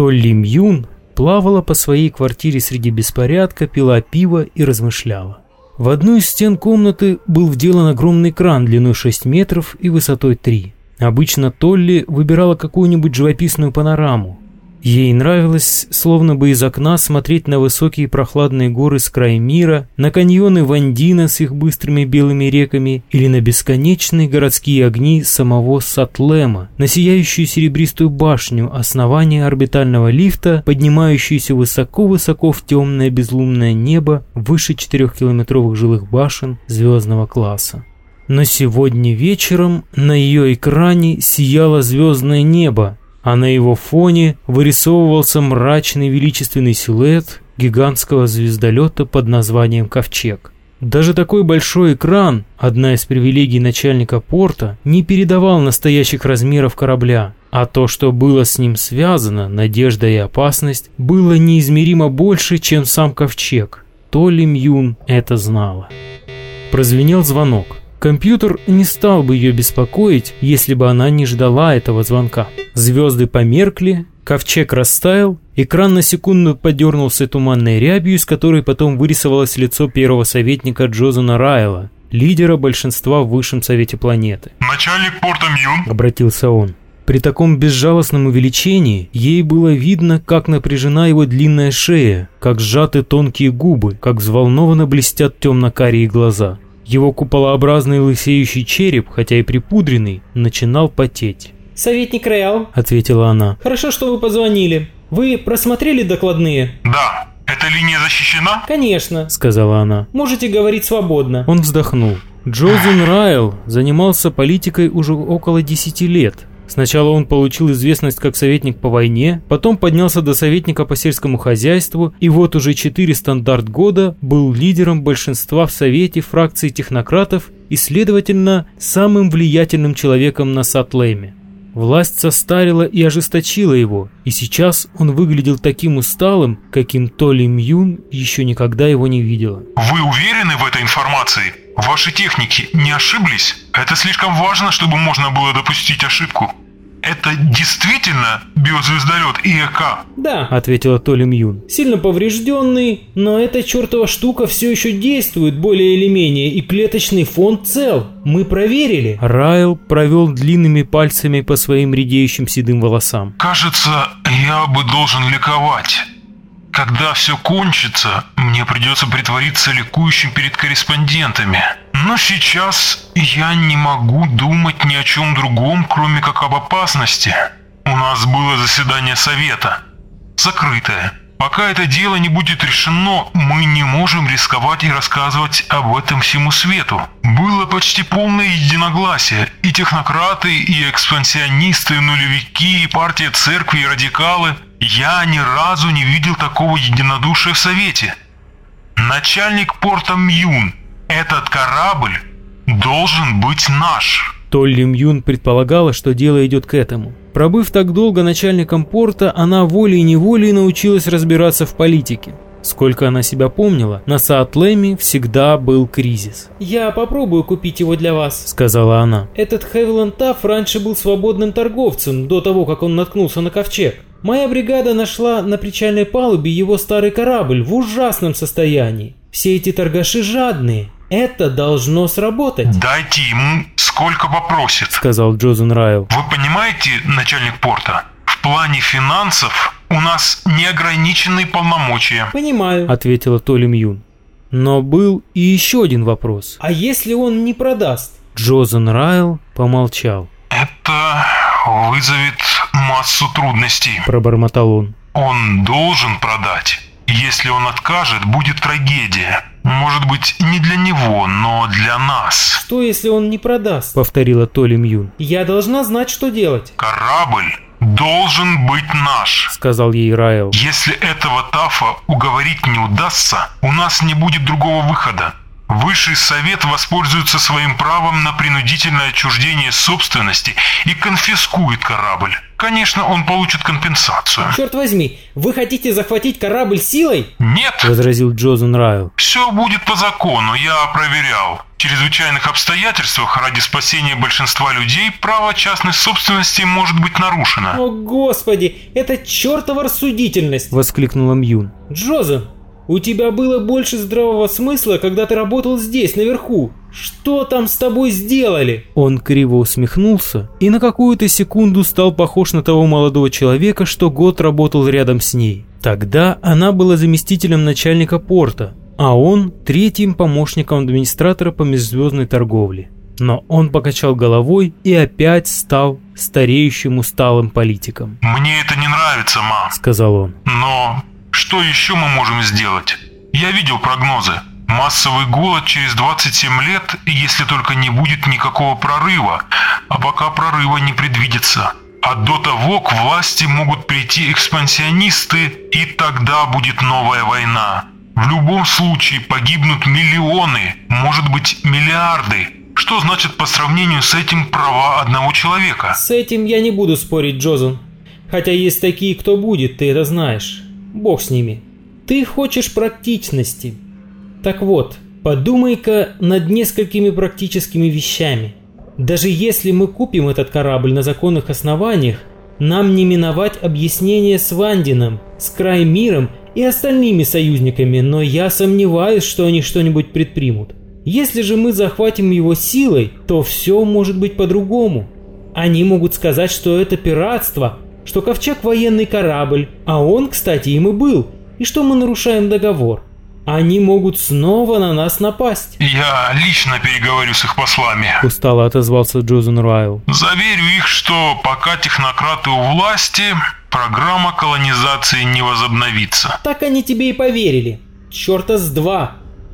Толли Мьюн плавала по своей квартире среди беспорядка, пила пиво и размышляла. В одну из стен комнаты был вделан огромный кран длиной 6 метров и высотой 3. Обычно Толли выбирала какую-нибудь живописную панораму, Ей нравилось, словно бы из окна, смотреть на высокие прохладные горы с края мира, на каньоны Вандина с их быстрыми белыми реками или на бесконечные городские огни самого Сатлема, на сияющую серебристую башню основания орбитального лифта, поднимающуюся высоко-высоко в темное безлунное небо выше четырехкилометровых жилых башен звездного класса. Но сегодня вечером на ее экране сияло звездное небо, а на его фоне вырисовывался мрачный величественный силуэт гигантского звездолета под названием «Ковчег». Даже такой большой экран, одна из привилегий начальника порта, не передавал настоящих размеров корабля, а то, что было с ним связано, надежда и опасность, было неизмеримо больше, чем сам ковчег. То ли Мьюн это знала. Прозвенел звонок. Компьютер не стал бы ее беспокоить, если бы она не ждала этого звонка. Звезды померкли, ковчег растаял, экран на секунду подернулся туманной рябью, из которой потом вырисовалось лицо первого советника Джозена Райла, лидера большинства в Высшем Совете планеты. «Начальник порта Мьюн?» – обратился он. При таком безжалостном увеличении ей было видно, как напряжена его длинная шея, как сжаты тонкие губы, как взволнованно блестят темно-карие глаза. Его куполообразный лысеющий череп, хотя и припудренный, начинал потеть. «Советник Реал», — ответила она. «Хорошо, что вы позвонили. Вы просмотрели докладные?» «Да. Эта линия защищена?» «Конечно», — сказала она. «Можете говорить свободно». Он вздохнул. Джозен Райл занимался политикой уже около 10 лет. Сначала он получил известность как советник по войне, потом поднялся до советника по сельскому хозяйству и вот уже четыре стандарт года был лидером большинства в Совете фракции технократов и, следовательно, самым влиятельным человеком на Сатлэме. Власть состарила и ожесточила его, и сейчас он выглядел таким усталым, каким Толи Мьюн еще никогда его не видела. «Вы уверены в этой информации? Ваши техники не ошиблись? Это слишком важно, чтобы можно было допустить ошибку». Это действительно биозвездолет ИЭК? Да, ответила Толи Мьюн. Сильно поврежденный, но эта чертова штука все еще действует более или менее, и клеточный фонд цел. Мы проверили. Райл провел длинными пальцами по своим редеющим седым волосам. Кажется, я бы должен ликовать. Когда все кончится, мне придется притвориться ликующим перед корреспондентами. Но сейчас я не могу думать ни о чем другом, кроме как об опасности. У нас было заседание совета. Закрытое. Пока это дело не будет решено, мы не можем рисковать и рассказывать об этом всему свету. Было почти полное единогласие. И технократы, и экспансионисты, и нулевики, и партия церкви, и радикалы. Я ни разу не видел такого единодушия в Совете. Начальник порта Мьюн этот корабль должен быть наш. Толли Мьюн предполагала, что дело идет к этому. Пробыв так долго начальником порта, она волей-неволей научилась разбираться в политике. Сколько она себя помнила, на Саатлеме всегда был кризис. «Я попробую купить его для вас», — сказала она. «Этот Хевиланд Тафф раньше был свободным торговцем, до того, как он наткнулся на ковчег. Моя бригада нашла на причальной палубе его старый корабль в ужасном состоянии. Все эти торгаши жадные, это должно сработать. Дайте ему сколько попросит, сказал Джозен Райл. Вы понимаете, начальник порта, в плане финансов у нас неограниченные полномочия. Понимаю, ответила Толи Мьюн. Но был и еще один вопрос. А если он не продаст? Джозен Райл помолчал. Это вызовет массу трудностей, пробормотал он. Он должен продать. Если он откажет, будет трагедия. Может быть, не для него, но для нас. Что, если он не продаст? Повторила Толи Мьюн. Я должна знать, что делать. Корабль должен быть наш, сказал ей Райл. Если этого Тафа уговорить не удастся, у нас не будет другого выхода. Высший совет воспользуется своим правом на принудительное отчуждение собственности и конфискует корабль. Конечно, он получит компенсацию. Черт возьми, вы хотите захватить корабль силой? Нет, возразил Джозен Райл. все будет по закону, я проверял. В чрезвычайных обстоятельствах ради спасения большинства людей право частной собственности может быть нарушено. О господи, это чертова рассудительность! Воскликнула Мьюн. Джозен, у тебя было больше здравого смысла, когда ты работал здесь, наверху. Что там с тобой сделали? Он криво усмехнулся и на какую-то секунду стал похож на того молодого человека, что год работал рядом с ней. Тогда она была заместителем начальника порта, а он третьим помощником администратора по межзвездной торговле. Но он покачал головой и опять стал стареющим усталым политиком, Мне это не нравится, ма. сказал он. Но что еще мы можем сделать? Я видел прогнозы. Массовый голод через 27 лет, если только не будет никакого прорыва, а пока прорыва не предвидится. А до того к власти могут прийти экспансионисты, и тогда будет новая война. В любом случае погибнут миллионы, может быть миллиарды. Что значит по сравнению с этим права одного человека? С этим я не буду спорить, Джозен. Хотя есть такие, кто будет, ты это знаешь. Бог с ними. Ты хочешь практичности. Так вот, подумай-ка над несколькими практическими вещами. Даже если мы купим этот корабль на законных основаниях, нам не миновать объяснение с Вандином, с Краймиром и остальными союзниками, но я сомневаюсь, что они что-нибудь предпримут. Если же мы захватим его силой, то все может быть по-другому. Они могут сказать, что это пиратство, что Ковчег военный корабль, а он, кстати, им и был, и что мы нарушаем договор. Они могут снова на нас напасть. Я лично переговорю с их послами. Устало отозвался Джозен Райл. Заверю их, что пока технократы у власти, программа колонизации не возобновится. Так они тебе и поверили. Черта с два.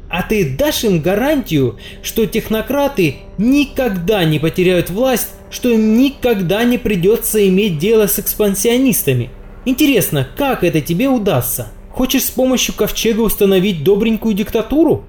А ты дашь им гарантию, что технократы никогда не потеряют власть, что им никогда не придется иметь дело с экспансионистами? Интересно, как это тебе удастся? Хочешь с помощью ковчега установить добренькую диктатуру?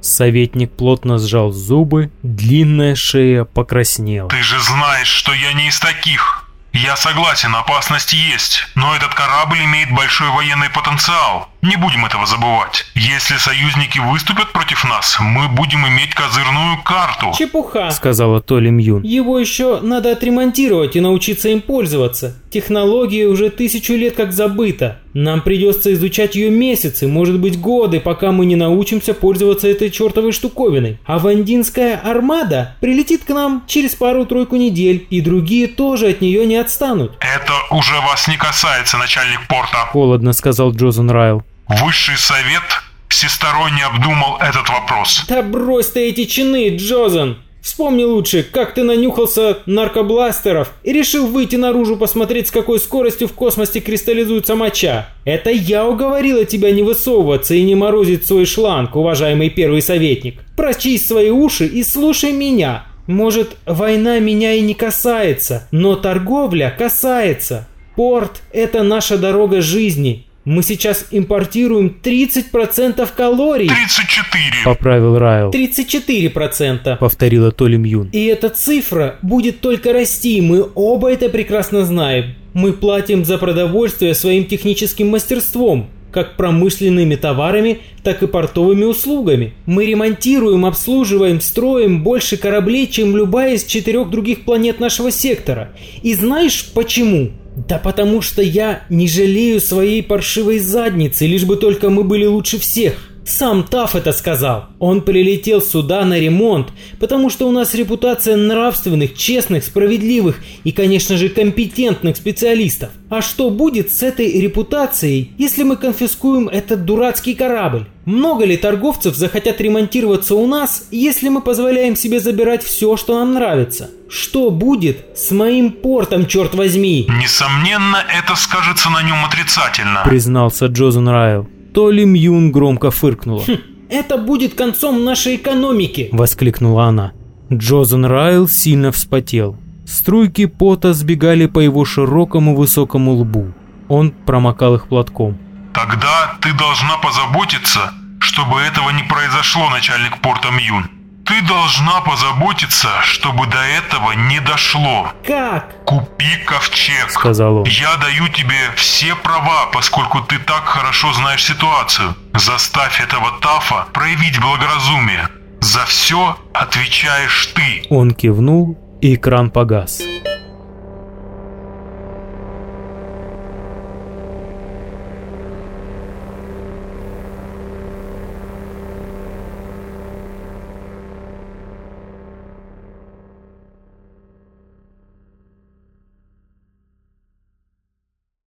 Советник плотно сжал зубы, длинная шея покраснела. Ты же знаешь, что я не из таких. Я согласен, опасность есть, но этот корабль имеет большой военный потенциал. Не будем этого забывать. Если союзники выступят против нас, мы будем иметь козырную карту. Чепуха. Сказала Толи Мьюн. Его еще надо отремонтировать и научиться им пользоваться. Технология уже тысячу лет как забыта. Нам придется изучать ее месяцы, может быть годы, пока мы не научимся пользоваться этой чертовой штуковиной. А вандинская армада прилетит к нам через пару-тройку недель, и другие тоже от нее не отстанут. Это уже вас не касается, начальник порта. Холодно сказал Джозен Райл. Высший совет всесторонне обдумал этот вопрос. Да брось ты эти чины, Джозен! Вспомни лучше, как ты нанюхался наркобластеров и решил выйти наружу посмотреть, с какой скоростью в космосе кристаллизуется моча. Это я уговорила тебя не высовываться и не морозить свой шланг, уважаемый первый советник. Прочисть свои уши и слушай меня. Может, война меня и не касается, но торговля касается. Порт – это наша дорога жизни. Мы сейчас импортируем 30% калорий. 34. Поправил Райл. 34%. Повторила Толи Мьюн. И эта цифра будет только расти, мы оба это прекрасно знаем. Мы платим за продовольствие своим техническим мастерством, как промышленными товарами, так и портовыми услугами. Мы ремонтируем, обслуживаем, строим больше кораблей, чем любая из четырех других планет нашего сектора. И знаешь почему? Да потому что я не жалею своей паршивой задницы, лишь бы только мы были лучше всех. Сам Таф это сказал. Он прилетел сюда на ремонт, потому что у нас репутация нравственных, честных, справедливых и, конечно же, компетентных специалистов. А что будет с этой репутацией, если мы конфискуем этот дурацкий корабль? Много ли торговцев захотят ремонтироваться у нас, если мы позволяем себе забирать все, что нам нравится? Что будет с моим портом, черт возьми? Несомненно, это скажется на нем отрицательно. Признался Джозен Райл. Толи Мьюн громко фыркнула. Это будет концом нашей экономики. Воскликнула она. Джозен Райл сильно вспотел. Струйки пота сбегали по его широкому высокому лбу. Он промокал их платком. Тогда ты должна позаботиться, чтобы этого не произошло, начальник порта Мьюн. Ты должна позаботиться, чтобы до этого не дошло. Как? Купи ковчег. Сказал он. Я даю тебе все права, поскольку ты так хорошо знаешь ситуацию. Заставь этого Тафа проявить благоразумие. За все отвечаешь ты. Он кивнул, и экран погас.